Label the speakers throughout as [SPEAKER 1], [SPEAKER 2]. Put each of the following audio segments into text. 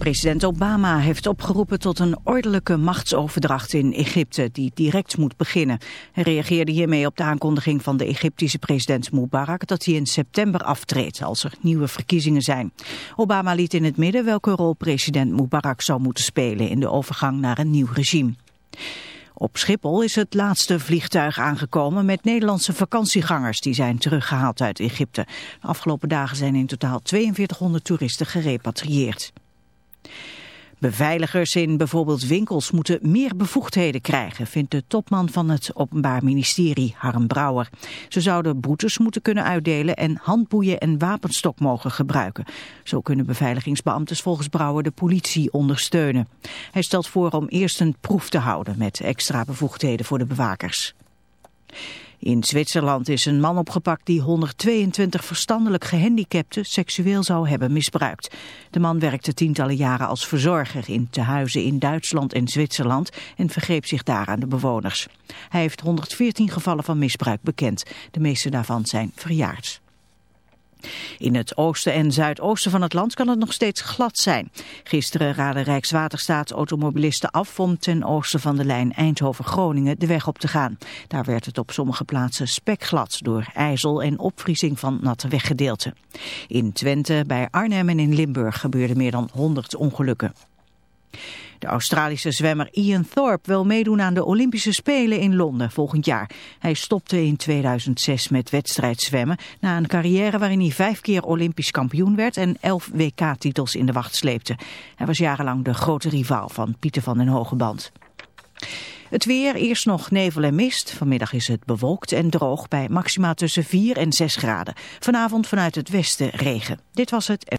[SPEAKER 1] President Obama heeft opgeroepen tot een ordelijke machtsoverdracht in Egypte die direct moet beginnen. Hij reageerde hiermee op de aankondiging van de Egyptische president Mubarak dat hij in september aftreedt als er nieuwe verkiezingen zijn. Obama liet in het midden welke rol president Mubarak zou moeten spelen in de overgang naar een nieuw regime. Op Schiphol is het laatste vliegtuig aangekomen met Nederlandse vakantiegangers die zijn teruggehaald uit Egypte. De afgelopen dagen zijn in totaal 4200 toeristen gerepatrieerd. Beveiligers in bijvoorbeeld winkels moeten meer bevoegdheden krijgen, vindt de topman van het Openbaar Ministerie, Harm Brouwer. Ze zouden boetes moeten kunnen uitdelen en handboeien en wapenstok mogen gebruiken. Zo kunnen beveiligingsbeambtes volgens Brouwer de politie ondersteunen. Hij stelt voor om eerst een proef te houden met extra bevoegdheden voor de bewakers. In Zwitserland is een man opgepakt die 122 verstandelijk gehandicapten seksueel zou hebben misbruikt. De man werkte tientallen jaren als verzorger in tehuizen in Duitsland en Zwitserland en vergreep zich daar aan de bewoners. Hij heeft 114 gevallen van misbruik bekend. De meeste daarvan zijn verjaard. In het oosten en zuidoosten van het land kan het nog steeds glad zijn. Gisteren raadde Rijkswaterstaat automobilisten af om ten oosten van de lijn Eindhoven-Groningen de weg op te gaan. Daar werd het op sommige plaatsen spekglad door ijzel en opvriezing van natte weggedeelten. In Twente, bij Arnhem en in Limburg gebeurden meer dan 100 ongelukken. De Australische zwemmer Ian Thorpe wil meedoen aan de Olympische Spelen in Londen volgend jaar. Hij stopte in 2006 met wedstrijdzwemmen na een carrière waarin hij vijf keer Olympisch kampioen werd en elf WK-titels in de wacht sleepte. Hij was jarenlang de grote rivaal van Pieter van den Hogeband. Het weer, eerst nog nevel en mist. Vanmiddag is het bewolkt en droog bij maxima tussen 4 en 6 graden. Vanavond vanuit het westen regen. Dit was het.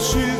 [SPEAKER 2] 去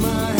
[SPEAKER 3] my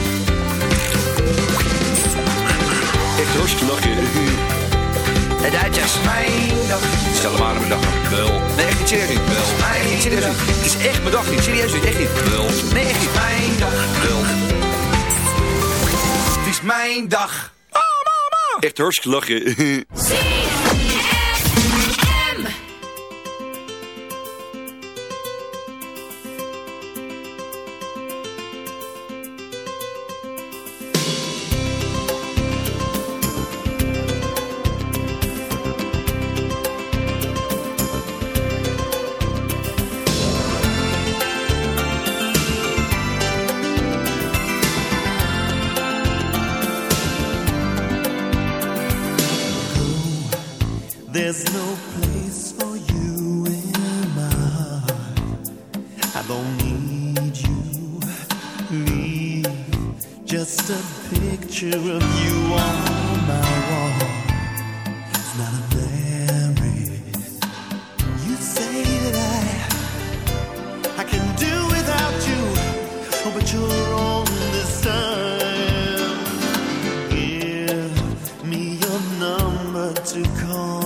[SPEAKER 2] Echt hartstikke lachen.
[SPEAKER 4] De Duitsers.
[SPEAKER 5] Mijn dag.
[SPEAKER 2] Stel maar aan mijn dag. Wel.
[SPEAKER 5] Nee, echt niet serieus niet. Wel. Echt niet serieus. Het is echt mijn dag niet. Serieus niet. Echt niet.
[SPEAKER 2] Wel.
[SPEAKER 5] Nee, echt niet. Mijn dag.
[SPEAKER 2] Wel.
[SPEAKER 5] Het is mijn dag.
[SPEAKER 2] Echt hartstikke lachen.
[SPEAKER 6] Number to call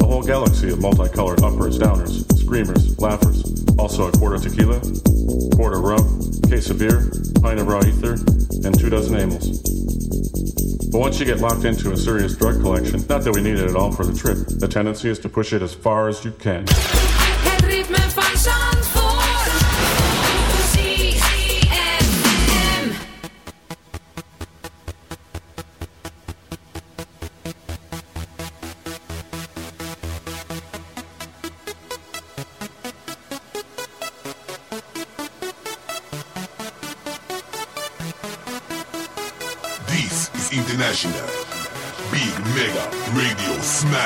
[SPEAKER 7] A whole galaxy of multicolored uppers, downers, screamers, laughers. Also a quart of tequila, quarter rum, case of beer, pint of raw ether, and two dozen amyls. But once you get locked into a serious drug collection, not that we need it at all for the trip, the tendency is to push it as far as you can.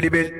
[SPEAKER 8] little bit